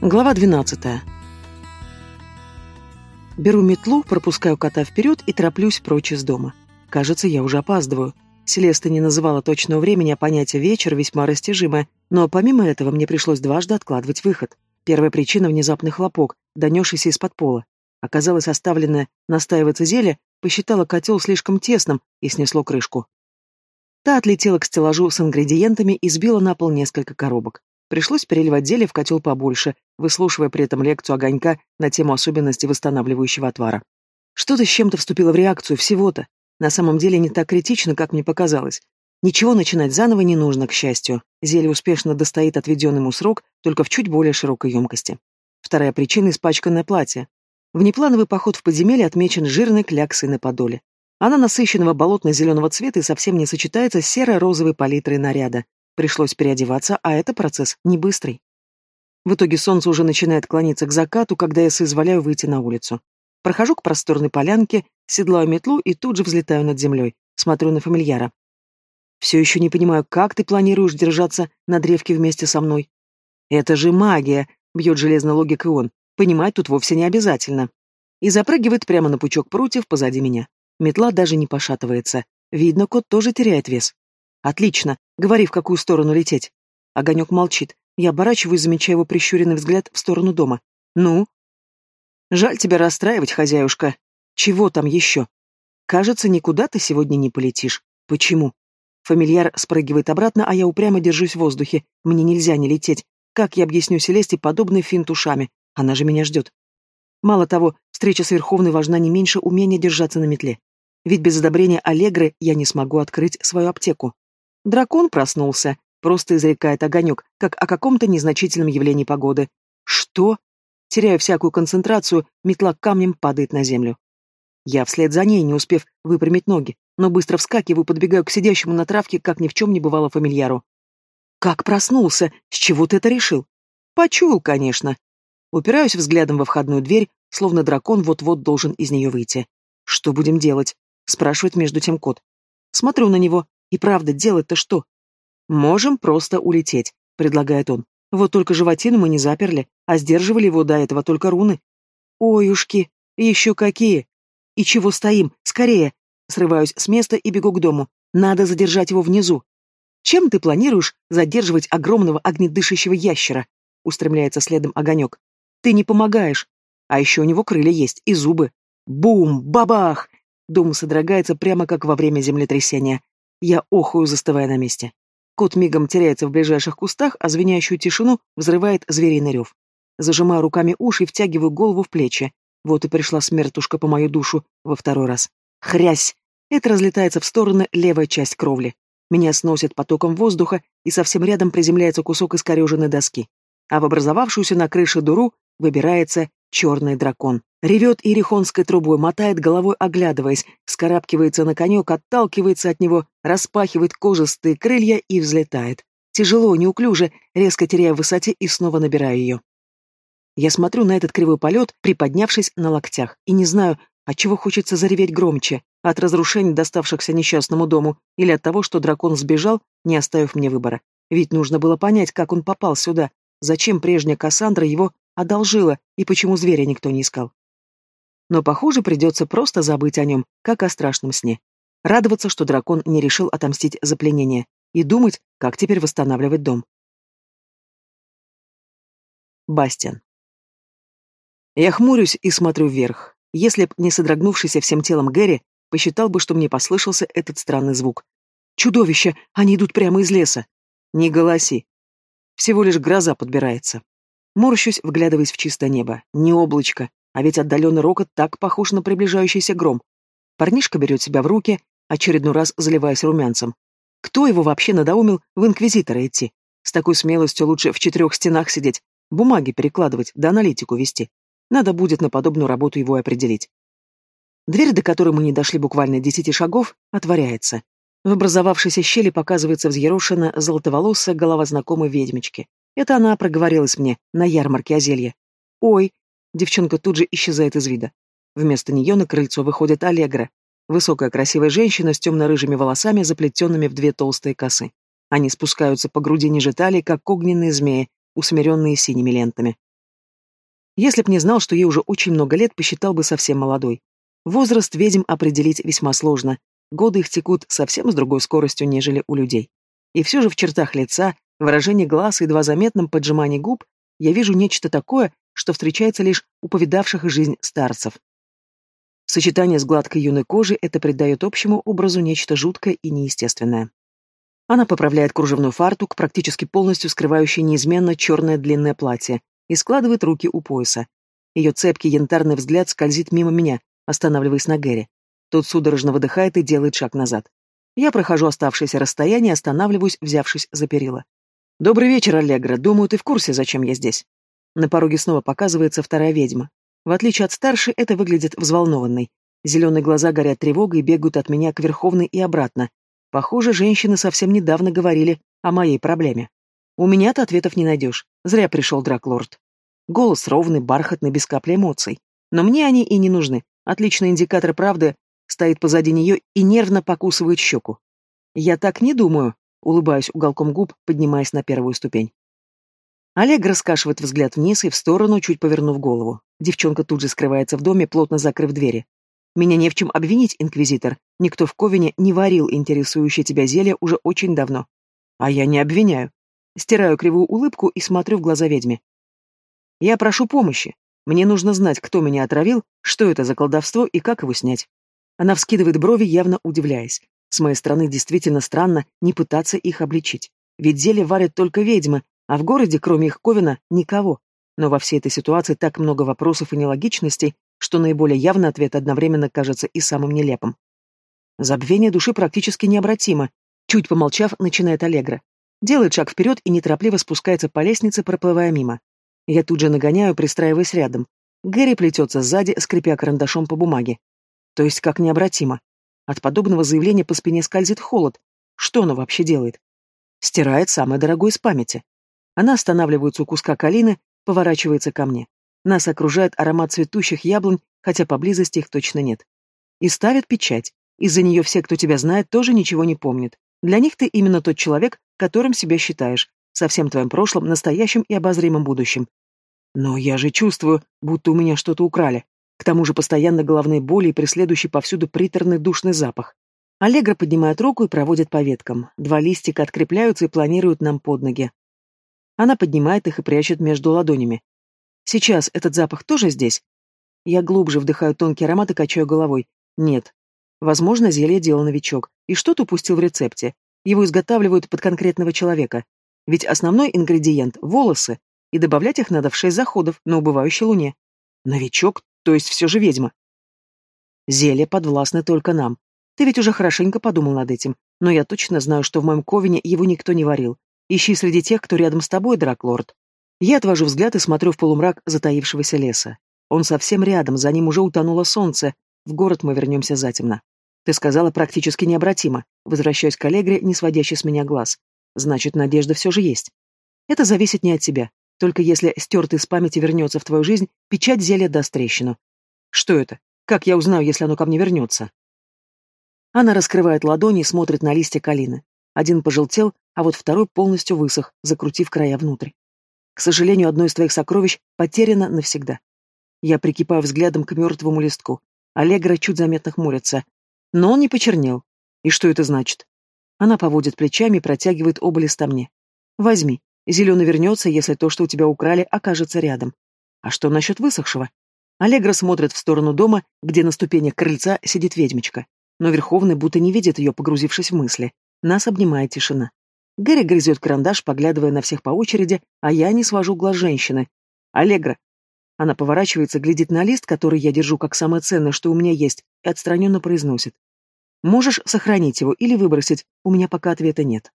Глава 12. Беру метлу, пропускаю кота вперед и тороплюсь прочь из дома. Кажется, я уже опаздываю. Селеста не называла точного времени, а понятие «вечер» весьма растяжимое, но помимо этого мне пришлось дважды откладывать выход. Первая причина — внезапный хлопок, донесшийся из-под пола. Оказалось, оставленное настаиваться зелье посчитала котел слишком тесным и снесло крышку. Та отлетела к стеллажу с ингредиентами и сбила на пол несколько коробок. Пришлось переливать зелье в котел побольше, выслушивая при этом лекцию огонька на тему особенностей восстанавливающего отвара. Что-то с чем-то вступило в реакцию, всего-то. На самом деле не так критично, как мне показалось. Ничего начинать заново не нужно, к счастью. Зелье успешно достоит отведенный срок, только в чуть более широкой емкости. Вторая причина — испачканное платье. Внеплановый поход в подземелье отмечен жирной кляксой на подоле. Она насыщенного болотно-зеленого цвета и совсем не сочетается с серо-розовой палитрой наряда. Пришлось переодеваться, а это процесс не быстрый. В итоге солнце уже начинает клониться к закату, когда я соизволяю выйти на улицу. Прохожу к просторной полянке, седлаю метлу и тут же взлетаю над землей. Смотрю на фамильяра. Все еще не понимаю, как ты планируешь держаться на древке вместе со мной. Это же магия, бьет железной логикой он. Понимать тут вовсе не обязательно. И запрыгивает прямо на пучок прутьев позади меня. Метла даже не пошатывается. Видно, кот тоже теряет вес. Отлично. Говори, в какую сторону лететь. Огонек молчит. Я оборачиваюсь, замечая его прищуренный взгляд в сторону дома. Ну? Жаль тебя расстраивать, хозяюшка. Чего там еще? Кажется, никуда ты сегодня не полетишь. Почему? Фамильяр спрыгивает обратно, а я упрямо держусь в воздухе. Мне нельзя не лететь. Как я объясню Селесте подобный финт ушами? Она же меня ждет. Мало того, встреча с Верховной важна не меньше умения держаться на метле. Ведь без одобрения Аллегры я не смогу открыть свою аптеку. Дракон проснулся, просто изрекает огонек, как о каком-то незначительном явлении погоды. Что? Теряя всякую концентрацию, метла камнем падает на землю. Я вслед за ней, не успев выпрямить ноги, но быстро вскакиваю, подбегаю к сидящему на травке, как ни в чем не бывало фамильяру. «Как проснулся? С чего ты это решил?» «Почуял, конечно». Упираюсь взглядом во входную дверь, словно дракон вот-вот должен из нее выйти. «Что будем делать?» — спрашивает между тем кот. Смотрю на него, и правда, делать-то что? Можем просто улететь, предлагает он. Вот только животину мы не заперли, а сдерживали его до этого только руны. Оюшки, еще какие! И чего стоим? Скорее! Срываюсь с места и бегу к дому. Надо задержать его внизу. Чем ты планируешь задерживать огромного огнедышащего ящера? Устремляется следом огонек. Ты не помогаешь. А еще у него крылья есть и зубы. Бум! Бабах! Дом содрогается прямо как во время землетрясения. Я охую, застывая на месте. Кот мигом теряется в ближайших кустах, а звенящую тишину взрывает звериный рев. Зажимаю руками уши и втягиваю голову в плечи. Вот и пришла смертушка по мою душу во второй раз. Хрясь! Это разлетается в стороны левая часть кровли. Меня сносит потоком воздуха, и совсем рядом приземляется кусок искореженной доски. А в образовавшуюся на крыше дуру выбирается черный дракон. Ревет ирихонской трубой, мотает головой, оглядываясь, вскарабкивается на конек, отталкивается от него, распахивает кожистые крылья и взлетает. Тяжело, неуклюже, резко теряя в высоте и снова набирая ее. Я смотрю на этот кривой полет, приподнявшись на локтях, и не знаю, от чего хочется зареветь громче, от разрушений, доставшихся несчастному дому, или от того, что дракон сбежал, не оставив мне выбора. Ведь нужно было понять, как он попал сюда, зачем прежняя Кассандра его одолжила и почему зверя никто не искал но, похоже, придется просто забыть о нем, как о страшном сне. Радоваться, что дракон не решил отомстить за пленение, и думать, как теперь восстанавливать дом. Бастиан. Я хмурюсь и смотрю вверх. Если б не содрогнувшийся всем телом Гэри, посчитал бы, что мне послышался этот странный звук. «Чудовище! Они идут прямо из леса!» «Не голоси!» Всего лишь гроза подбирается. Морщусь, вглядываясь в чистое небо. Не облачко, а ведь отдаленный рокот так похож на приближающийся гром. Парнишка берет себя в руки, очередной раз заливаясь румянцем. Кто его вообще надоумил в инквизитора идти? С такой смелостью лучше в четырех стенах сидеть, бумаги перекладывать, да аналитику вести. Надо будет на подобную работу его определить. Дверь, до которой мы не дошли буквально десяти шагов, отворяется. В образовавшейся щели показывается взъерошена золотоволосая голова знакомой ведьмички. Это она проговорилась мне на ярмарке озелья. «Ой, Девчонка тут же исчезает из вида. Вместо нее на крыльцо выходит Аллегра. Высокая красивая женщина с темно-рыжими волосами, заплетенными в две толстые косы. Они спускаются по груди ниже талии, как огненные змеи, усмиренные синими лентами. Если б не знал, что ей уже очень много лет, посчитал бы совсем молодой. Возраст ведьм определить весьма сложно. Годы их текут совсем с другой скоростью, нежели у людей. И все же в чертах лица, выражении глаз и едва заметном поджимании губ я вижу нечто такое, что встречается лишь у повидавших жизнь старцев. В сочетании с гладкой юной кожей это придает общему образу нечто жуткое и неестественное. Она поправляет кружевной фартук, практически полностью скрывающий неизменно черное длинное платье, и складывает руки у пояса. Ее цепкий янтарный взгляд скользит мимо меня, останавливаясь на Гэри. Тот судорожно выдыхает и делает шаг назад. Я прохожу оставшееся расстояние и останавливаюсь, взявшись за перила. «Добрый вечер, Аллегра. Думаю, ты в курсе, зачем я здесь?» На пороге снова показывается вторая ведьма. В отличие от старшей, это выглядит взволнованной. Зеленые глаза горят тревогой и бегают от меня к Верховной и обратно. Похоже, женщины совсем недавно говорили о моей проблеме. У меня-то ответов не найдешь. Зря пришел Драклорд. Голос ровный, бархатный, без капли эмоций. Но мне они и не нужны. Отличный индикатор правды стоит позади нее и нервно покусывает щеку. Я так не думаю, улыбаюсь уголком губ, поднимаясь на первую ступень. Олег раскашивает взгляд вниз и в сторону, чуть повернув голову. Девчонка тут же скрывается в доме, плотно закрыв двери. Меня не в чем обвинить, инквизитор. Никто в Ковине не варил интересующее тебя зелье уже очень давно. А я не обвиняю. Стираю кривую улыбку и смотрю в глаза ведьме. Я прошу помощи. Мне нужно знать, кто меня отравил, что это за колдовство и как его снять. Она вскидывает брови, явно удивляясь. С моей стороны действительно странно не пытаться их обличить. Ведь зелье варят только ведьмы, а в городе, кроме их Ковина, никого. Но во всей этой ситуации так много вопросов и нелогичностей, что наиболее явный ответ одновременно кажется и самым нелепым. Забвение души практически необратимо. Чуть помолчав, начинает Аллегра. Делает шаг вперед и неторопливо спускается по лестнице, проплывая мимо. Я тут же нагоняю, пристраиваясь рядом. Гэри плетется сзади, скрипя карандашом по бумаге. То есть как необратимо. От подобного заявления по спине скользит холод. Что она вообще делает? Стирает самое дорогое из памяти. Она останавливается у куска калины, поворачивается ко мне. Нас окружает аромат цветущих яблонь, хотя поблизости их точно нет. И ставит печать. Из-за нее все, кто тебя знает, тоже ничего не помнит. Для них ты именно тот человек, которым себя считаешь, со всем твоим прошлым, настоящим и обозримым будущим. Но я же чувствую, будто у меня что-то украли. К тому же постоянно головные боли и преследующий повсюду приторный душный запах. Аллегра поднимает руку и проводит по веткам. Два листика открепляются и планируют нам под ноги. Она поднимает их и прячет между ладонями. Сейчас этот запах тоже здесь? Я глубже вдыхаю тонкий аромат и качаю головой. Нет. Возможно, зелье делал новичок. И что-то упустил в рецепте. Его изготавливают под конкретного человека. Ведь основной ингредиент — волосы, и добавлять их надо в шесть заходов на убывающей луне. Новичок, то есть все же ведьма. Зелье подвластны только нам. Ты ведь уже хорошенько подумал над этим, но я точно знаю, что в моем ковине его никто не варил. Ищи среди тех, кто рядом с тобой, Драклорд. Я отвожу взгляд и смотрю в полумрак затаившегося леса. Он совсем рядом, за ним уже утонуло солнце. В город мы вернемся затемно. Ты сказала практически необратимо. Возвращаюсь к Аллегре, не сводящей с меня глаз. Значит, надежда все же есть. Это зависит не от тебя. Только если стертый с памяти вернется в твою жизнь, печать зелья даст трещину. Что это? Как я узнаю, если оно ко мне вернется? Она раскрывает ладони и смотрит на листья калины. Один пожелтел, а вот второй полностью высох, закрутив края внутрь. К сожалению, одно из твоих сокровищ потеряно навсегда. Я прикипаю взглядом к мертвому листку. Аллегра чуть заметно хмурится. Но он не почернел. И что это значит? Она поводит плечами и протягивает оба листа мне. Возьми. Зеленый вернется, если то, что у тебя украли, окажется рядом. А что насчет высохшего? Аллегра смотрит в сторону дома, где на ступенях крыльца сидит ведьмочка. Но Верховный будто не видит ее, погрузившись в мысли. Нас обнимает тишина. Гэри грызет карандаш, поглядывая на всех по очереди, а я не свожу глаз женщины. «Аллегра». Она поворачивается, глядит на лист, который я держу как самое ценное, что у меня есть, и отстраненно произносит. «Можешь сохранить его или выбросить, у меня пока ответа нет».